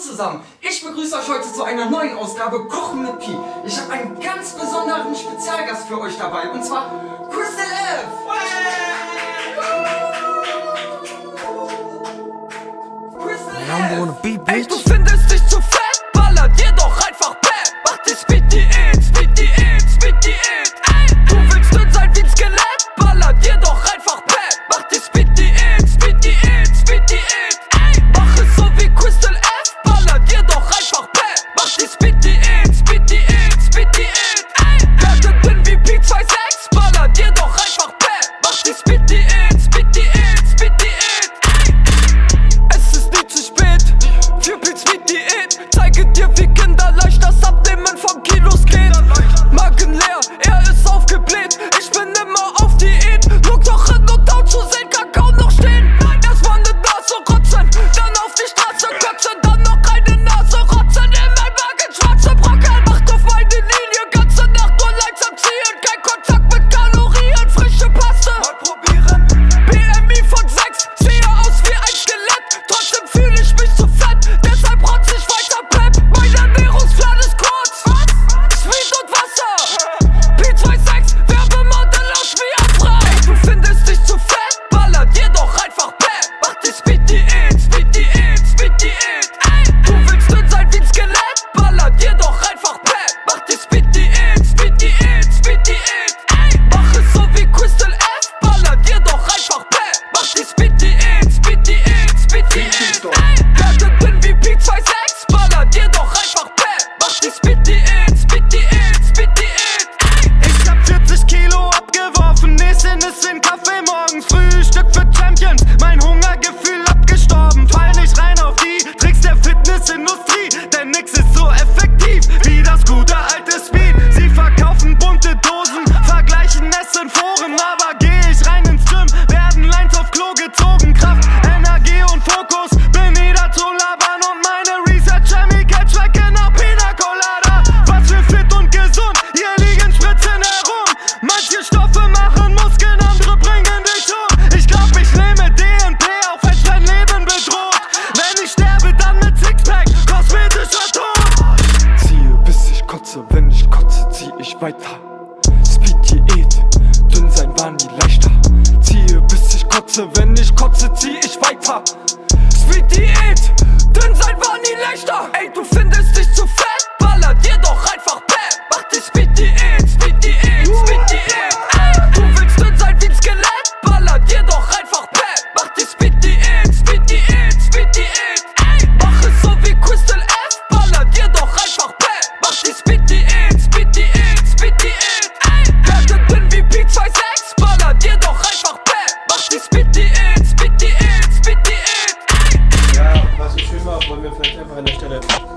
Zusammen. Ich begrüße euch heute zu einer neuen Ausgabe Kochen mit Pi. Ich habe einen ganz besonderen Spezialgast für euch dabei und zwar Crystal F. Crystal F. Crystal F. spit die Eds, spit die Eds, spit. Ich hab 40 Kilo abgeworfen, nächsten ist in Kaffee morgen. Frühstück für Champions, mein Hungergefühl abgestorben. Fall nicht rein auf die Tricks der Fitnessindustrie. weiter. Speed-Diät, dünn sein war nie leichter. Ziehe bis ich kotze, wenn ich kotze, zieh ich Stelle.